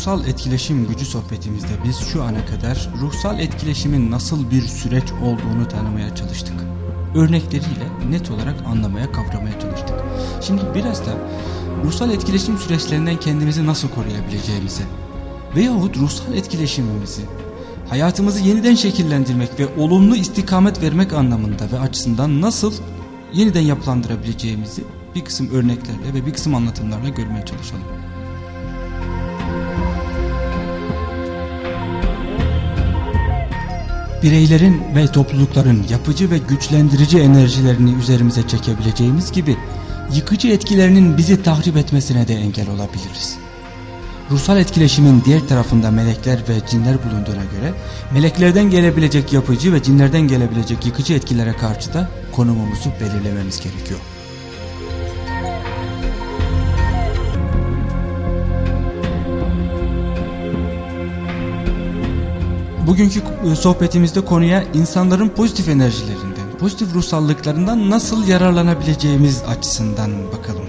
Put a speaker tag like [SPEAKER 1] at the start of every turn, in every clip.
[SPEAKER 1] ruhsal etkileşim gücü sohbetimizde biz şu ana kadar ruhsal etkileşimin nasıl bir süreç olduğunu tanımaya çalıştık. Örnekleriyle net olarak anlamaya, kavramaya çalıştık. Şimdi biraz da ruhsal etkileşim süreçlerinden kendimizi nasıl koruyabileceğimize veyahut ruhsal etkileşimimizi hayatımızı yeniden şekillendirmek ve olumlu istikamet vermek anlamında ve açısından nasıl yeniden yapılandırabileceğimizi bir kısım örneklerle ve bir kısım anlatımlarla görmeye çalışalım. Bireylerin ve toplulukların yapıcı ve güçlendirici enerjilerini üzerimize çekebileceğimiz gibi yıkıcı etkilerinin bizi tahrip etmesine de engel olabiliriz. Ruhsal etkileşimin diğer tarafında melekler ve cinler bulunduğuna göre meleklerden gelebilecek yapıcı ve cinlerden gelebilecek yıkıcı etkilere karşı da konumumuzu belirlememiz gerekiyor. Bugünkü e, sohbetimizde konuya insanların pozitif enerjilerinden, pozitif ruhsallıklarından nasıl yararlanabileceğimiz açısından bakalım.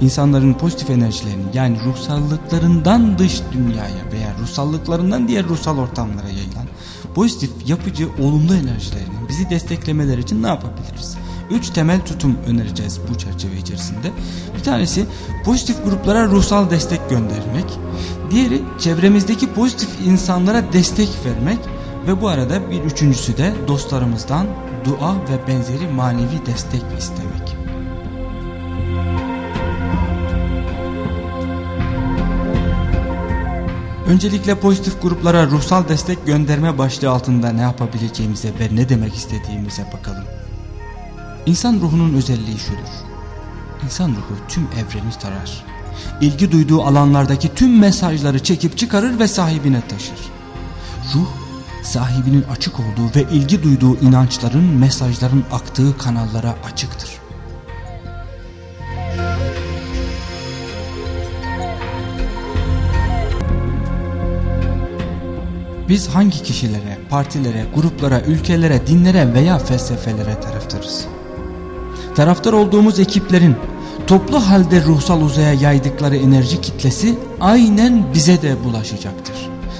[SPEAKER 1] İnsanların pozitif enerjilerini yani ruhsallıklarından dış dünyaya veya ruhsallıklarından diğer ruhsal ortamlara yayılan pozitif, yapıcı, olumlu enerjilerini bizi desteklemeler için ne yapabiliriz? Üç temel tutum önereceğiz bu çerçeve içerisinde. Bir tanesi pozitif gruplara ruhsal destek göndermek. Diğeri çevremizdeki pozitif insanlara destek vermek. Ve bu arada bir üçüncüsü de dostlarımızdan dua ve benzeri manevi destek istemek. Öncelikle pozitif gruplara ruhsal destek gönderme başlığı altında ne yapabileceğimize ve ne demek istediğimize bakalım. İnsan ruhunun özelliği şudur. İnsan ruhu tüm evreni tarar. İlgi duyduğu alanlardaki tüm mesajları çekip çıkarır ve sahibine taşır. Ruh, sahibinin açık olduğu ve ilgi duyduğu inançların, mesajların aktığı kanallara açıktır. Biz hangi kişilere, partilere, gruplara, ülkelere, dinlere veya felsefelere taraftarız? Taraftar olduğumuz ekiplerin toplu halde ruhsal uzaya yaydıkları enerji kitlesi aynen bize de bulaşacaktır.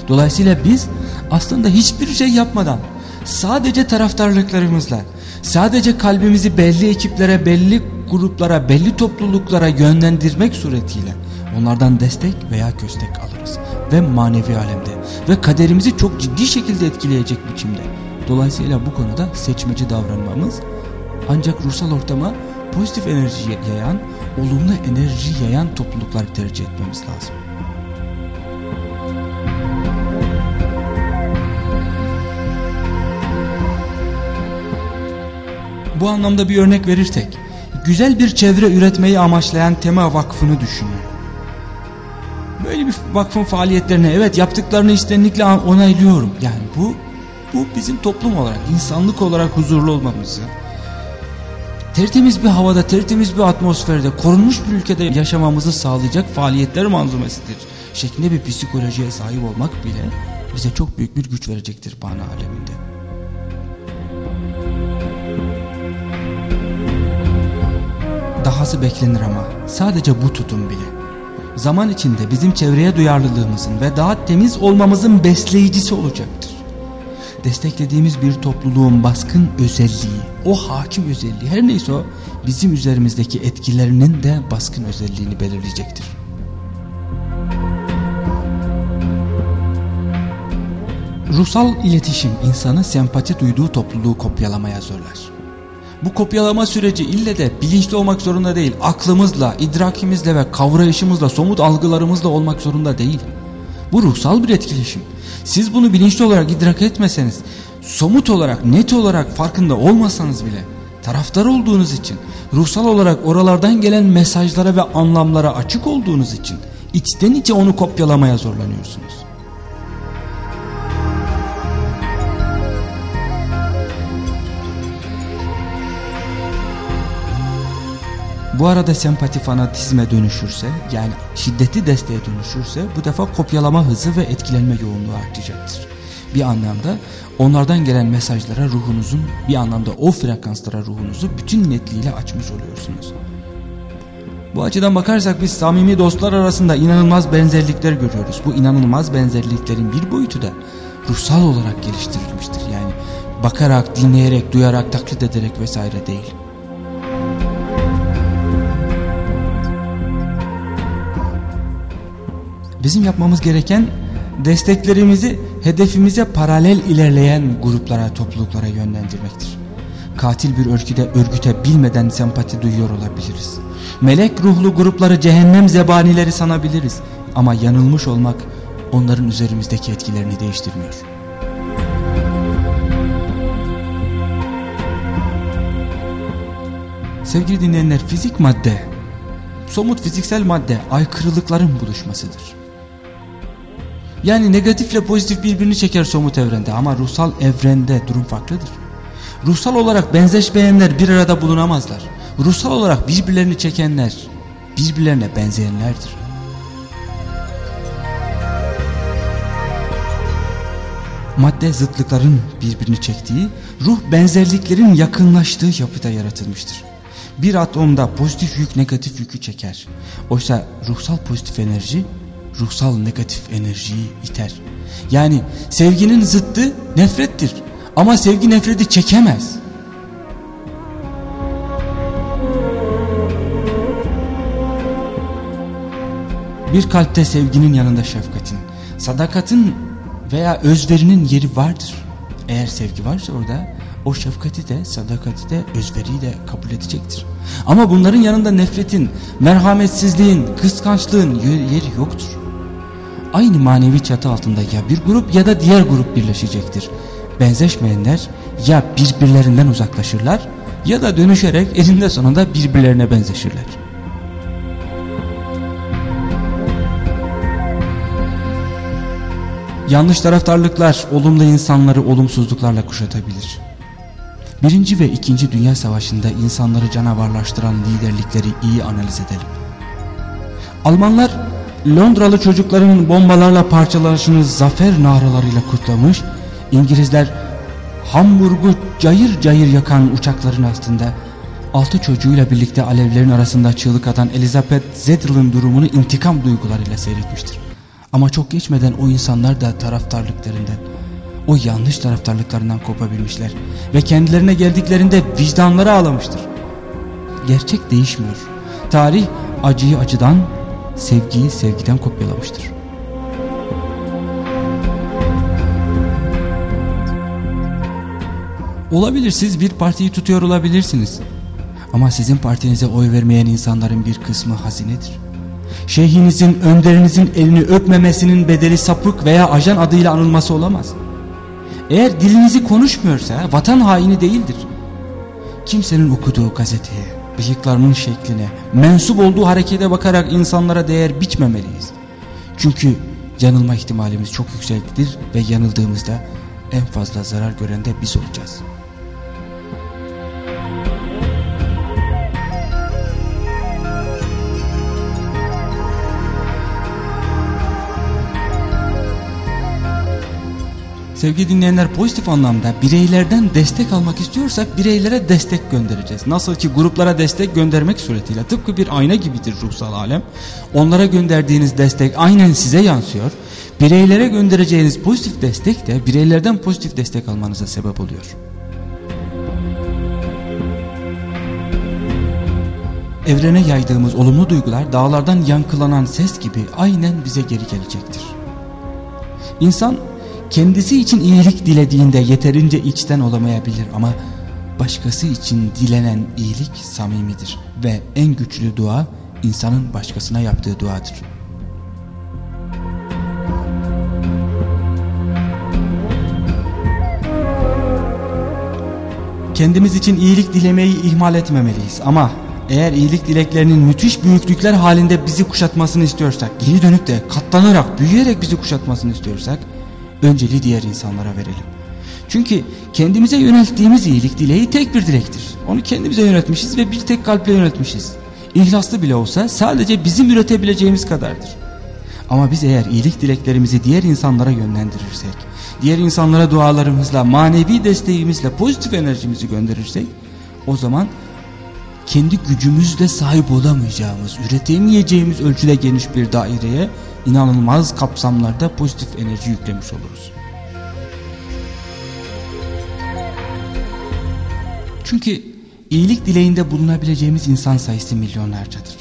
[SPEAKER 1] Dolayısıyla biz aslında hiçbir şey yapmadan sadece taraftarlıklarımızla sadece kalbimizi belli ekiplere, belli gruplara, belli topluluklara yönlendirmek suretiyle onlardan destek veya köstek alırız. Ve manevi alemde ve kaderimizi çok ciddi şekilde etkileyecek biçimde. Dolayısıyla bu konuda seçmeci davranmamız ancak ruhsal ortama pozitif enerji yayan, olumlu enerji yayan toplulukları tercih etmemiz lazım. Bu anlamda bir örnek verirsek, güzel bir çevre üretmeyi amaçlayan Tema Vakfı'nı düşünün. Böyle bir vakfın faaliyetlerine evet yaptıklarını istenlikle onaylıyorum. Yani bu bu bizim toplum olarak, insanlık olarak huzurlu olmamızı, tertemiz bir havada, tertemiz bir atmosferde, korunmuş bir ülkede yaşamamızı sağlayacak faaliyetler manzumesidir. Şeklinde bir psikolojiye sahip olmak bile bize çok büyük bir güç verecektir bana aleminde. Dahası beklenir ama sadece bu tutum bile. Zaman içinde bizim çevreye duyarlılığımızın ve daha temiz olmamızın besleyicisi olacaktır desteklediğimiz bir topluluğun baskın özelliği, o hakim özelliği her neyse o bizim üzerimizdeki etkilerinin de baskın özelliğini belirleyecektir. Ruhsal iletişim insanı sempati duyduğu topluluğu kopyalamaya zorlar. Bu kopyalama süreci ille de bilinçli olmak zorunda değil. Aklımızla, idrakimizle ve kavrayışımızla, somut algılarımızla olmak zorunda değil. Bu ruhsal bir etkileşim. Siz bunu bilinçli olarak idrak etmeseniz, somut olarak, net olarak farkında olmasanız bile, taraftar olduğunuz için, ruhsal olarak oralardan gelen mesajlara ve anlamlara açık olduğunuz için, içten içe onu kopyalamaya zorlanıyorsunuz. Bu arada sempati fanatizme dönüşürse yani şiddetli desteğe dönüşürse bu defa kopyalama hızı ve etkilenme yoğunluğu artacaktır. Bir anlamda onlardan gelen mesajlara ruhunuzun bir anlamda o frekanslara ruhunuzu bütün netliğiyle açmış oluyorsunuz. Bu açıdan bakarsak biz samimi dostlar arasında inanılmaz benzerlikler görüyoruz. Bu inanılmaz benzerliklerin bir boyutu da ruhsal olarak geliştirilmiştir. Yani bakarak, dinleyerek, duyarak, taklit ederek vesaire değil. Bizim yapmamız gereken desteklerimizi hedefimize paralel ilerleyen gruplara, topluluklara yönlendirmektir. Katil bir örgüte, örgüte bilmeden sempati duyuyor olabiliriz. Melek ruhlu grupları cehennem zebanileri sanabiliriz. Ama yanılmış olmak onların üzerimizdeki etkilerini değiştirmiyor. Sevgili dinleyenler fizik madde, somut fiziksel madde aykırılıkların buluşmasıdır. Yani negatifle pozitif birbirini çeker somut evrende ama ruhsal evrende durum farklıdır. Ruhsal olarak benzeşmeyenler bir arada bulunamazlar. Ruhsal olarak birbirlerini çekenler birbirlerine benzeyenlerdir. Madde zıtlıkların birbirini çektiği, ruh benzerliklerin yakınlaştığı yapıda yaratılmıştır. Bir atomda pozitif yük negatif yükü çeker. Oysa ruhsal pozitif enerji ruhsal negatif enerjiyi iter. Yani sevginin zıttı nefrettir. Ama sevgi nefreti çekemez. Bir kalpte sevginin yanında şefkatin, sadakatin veya özverinin yeri vardır. Eğer sevgi varsa orada o şefkati de sadakati de özveriyi de kabul edecektir. Ama bunların yanında nefretin, merhametsizliğin, kıskançlığın yeri yoktur. Aynı manevi çatı altında ya bir grup ya da diğer grup birleşecektir. Benzeşmeyenler ya birbirlerinden uzaklaşırlar ya da dönüşerek elinde sonunda birbirlerine benzeşirler. Yanlış taraftarlıklar olumlu insanları olumsuzluklarla kuşatabilir. Birinci ve ikinci Dünya Savaşı'nda insanları canavarlaştıran liderlikleri iyi analiz edelim. Almanlar Londralı çocukların bombalarla parçalanışını zafer naralarıyla kutlamış, İngilizler Hamburg'u cayır cayır yakan uçakların altında altı çocuğuyla birlikte alevlerin arasında çığlık atan Elizabeth Zettel'ın durumunu intikam duygularıyla seyretmiştir. Ama çok geçmeden o insanlar da taraftarlıklarından, o yanlış taraftarlıklarından kopabilmişler ve kendilerine geldiklerinde vicdanları ağlamıştır. Gerçek değişmiyor. Tarih acıyı acıdan, sevgiyi sevgiden kopyalamıştır. Olabilir siz bir partiyi tutuyor olabilirsiniz. Ama sizin partinize oy vermeyen insanların bir kısmı hazinedir. Şeyhinizin, önderinizin elini öpmemesinin bedeli sapık veya ajan adıyla anılması olamaz. Eğer dilinizi konuşmuyorsa vatan haini değildir. Kimsenin okuduğu gazeteye, bıyıklarının şekline, mensup olduğu harekete bakarak insanlara değer biçmemeliyiz. Çünkü yanılma ihtimalimiz çok yüksektir ve yanıldığımızda en fazla zarar gören de biz olacağız. Sevgili dinleyenler pozitif anlamda bireylerden destek almak istiyorsak bireylere destek göndereceğiz. Nasıl ki gruplara destek göndermek suretiyle tıpkı bir ayna gibidir ruhsal alem. Onlara gönderdiğiniz destek aynen size yansıyor. Bireylere göndereceğiniz pozitif destek de bireylerden pozitif destek almanıza sebep oluyor. Evrene yaydığımız olumlu duygular dağlardan yankılanan ses gibi aynen bize geri gelecektir. İnsan kendisi için iyilik dilediğinde yeterince içten olamayabilir ama başkası için dilenen iyilik samimidir ve en güçlü dua insanın başkasına yaptığı duadır. Kendimiz için iyilik dilemeyi ihmal etmemeliyiz ama eğer iyilik dileklerinin müthiş büyüklükler halinde bizi kuşatmasını istiyorsak, geri dönüp de katlanarak, büyüyerek bizi kuşatmasını istiyorsak, önceliği diğer insanlara verelim. Çünkü kendimize yönelttiğimiz iyilik dileği tek bir dilektir. Onu kendimize yönetmişiz ve bir tek kalple yönetmişiz. İhlaslı bile olsa sadece bizim üretebileceğimiz kadardır. Ama biz eğer iyilik dileklerimizi diğer insanlara yönlendirirsek, diğer insanlara dualarımızla, manevi desteğimizle, pozitif enerjimizi gönderirsek, o zaman kendi gücümüzle sahip olamayacağımız, üretemeyeceğimiz ölçüde geniş bir daireye inanılmaz kapsamlarda pozitif enerji yüklemiş oluruz. Çünkü iyilik dileğinde bulunabileceğimiz insan sayısı milyonlarcadır.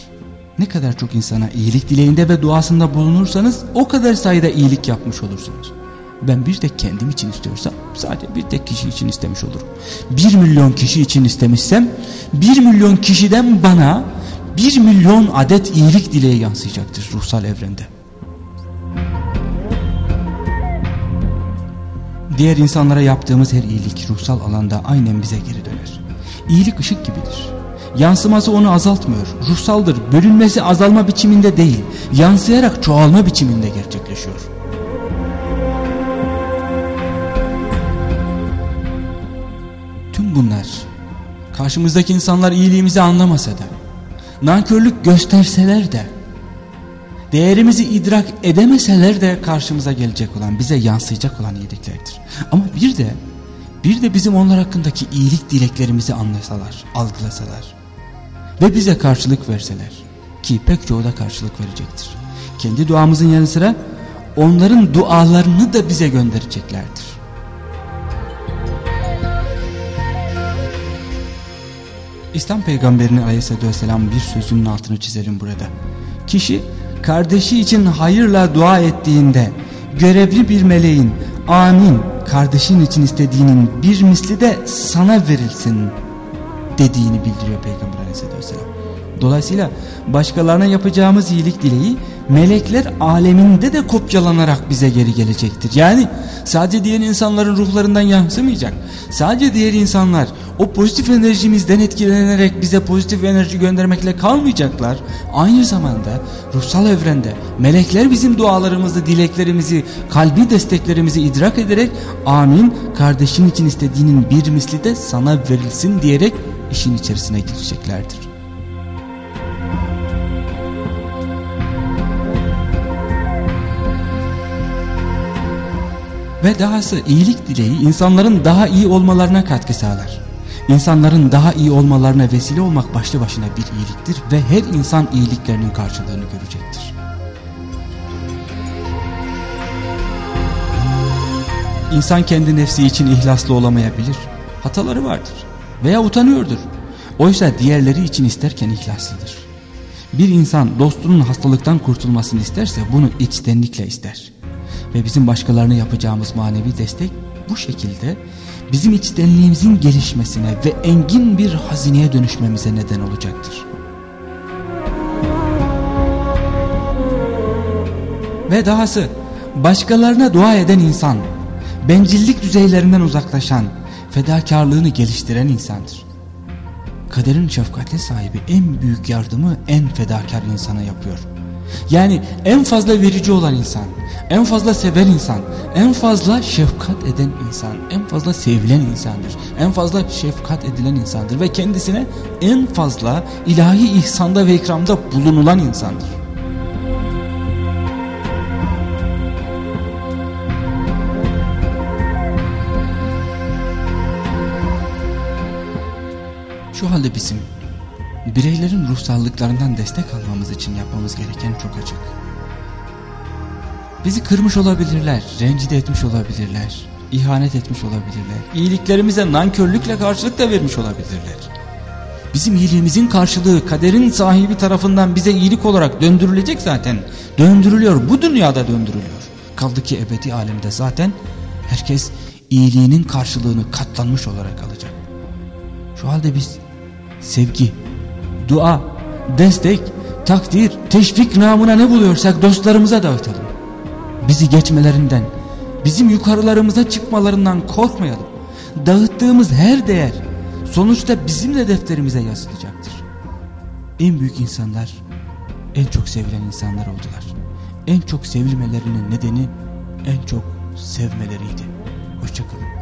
[SPEAKER 1] Ne kadar çok insana iyilik dileğinde ve duasında bulunursanız o kadar sayıda iyilik yapmış olursunuz. Ben bir tek kendim için istiyorsam sadece bir tek kişi için istemiş olurum. Bir milyon kişi için istemişsem bir milyon kişiden bana bir milyon adet iyilik dileği yansıyacaktır ruhsal evrende. Diğer insanlara yaptığımız her iyilik ruhsal alanda aynen bize geri döner. İyilik ışık gibidir. Yansıması onu azaltmıyor. Ruhsaldır. Bölünmesi azalma biçiminde değil. Yansıyarak çoğalma biçiminde gerçekleşiyor. Bunlar karşımızdaki insanlar iyiliğimizi anlamasa da nankörlük gösterseler de değerimizi idrak edemeseler de karşımıza gelecek olan bize yansıyacak olan iyiliklerdir. Ama bir de bir de bizim onlar hakkındaki iyilik dileklerimizi anlasalar, algılasalar ve bize karşılık verseler ki pek çoğu da karşılık verecektir. Kendi duamızın yanı sıra onların dualarını da bize göndereceklerdir. İslam peygamberinin aleyhissalatü vesselam bir sözünün altını çizelim burada. Kişi kardeşi için hayırla dua ettiğinde görevli bir meleğin amin kardeşin için istediğinin bir misli de sana verilsin dediğini bildiriyor Peygamber aleyhissalatü vesselam. Dolayısıyla başkalarına yapacağımız iyilik dileği melekler aleminde de kopyalanarak bize geri gelecektir. Yani sadece diğer insanların ruhlarından yansımayacak. Sadece diğer insanlar o pozitif enerjimizden etkilenerek bize pozitif enerji göndermekle kalmayacaklar. Aynı zamanda ruhsal evrende melekler bizim dualarımızı, dileklerimizi, kalbi desteklerimizi idrak ederek amin kardeşin için istediğinin bir misli de sana verilsin diyerek işin içerisine gireceklerdir. Ve dahası iyilik dileği insanların daha iyi olmalarına katkı sağlar. İnsanların daha iyi olmalarına vesile olmak başlı başına bir iyiliktir ve her insan iyiliklerinin karşılığını görecektir. İnsan kendi nefsi için ihlaslı olamayabilir. Hataları vardır veya utanıyordur. Oysa diğerleri için isterken ihlaslıdır. Bir insan dostunun hastalıktan kurtulmasını isterse bunu içtenlikle ister. Ve bizim başkalarına yapacağımız manevi destek bu şekilde bizim içtenliğimizin gelişmesine ve engin bir hazineye dönüşmemize neden olacaktır. Ve dahası başkalarına dua eden insan, bencillik düzeylerinden uzaklaşan, fedakarlığını geliştiren insandır. Kaderin şefkatli sahibi en büyük yardımı en fedakar insana yapıyor. Yani en fazla verici olan insan, en fazla seven insan, en fazla şefkat eden insan, en fazla sevilen insandır. En fazla şefkat edilen insandır ve kendisine en fazla ilahi ihsanda ve ikramda bulunulan insandır. Şu halde bizim bireylerin ruhsallıklarından destek almamız için yapmamız gereken çok açık. Bizi kırmış olabilirler, rencide etmiş olabilirler, ihanet etmiş olabilirler, iyiliklerimize nankörlükle karşılık da vermiş olabilirler. Bizim iyiliğimizin karşılığı kaderin sahibi tarafından bize iyilik olarak döndürülecek zaten. Döndürülüyor, bu dünyada döndürülüyor. Kaldı ki ebedi alemde zaten herkes iyiliğinin karşılığını katlanmış olarak alacak. Şu halde biz sevgi, dua, destek, takdir, teşvik namına ne buluyorsak dostlarımıza dağıtalım. Bizi geçmelerinden, bizim yukarılarımıza çıkmalarından korkmayalım. Dağıttığımız her değer sonuçta bizim de defterimize yazılacaktır. En büyük insanlar en çok sevilen insanlar oldular. En çok sevilmelerinin nedeni en çok sevmeleriydi. Hoşçakalın.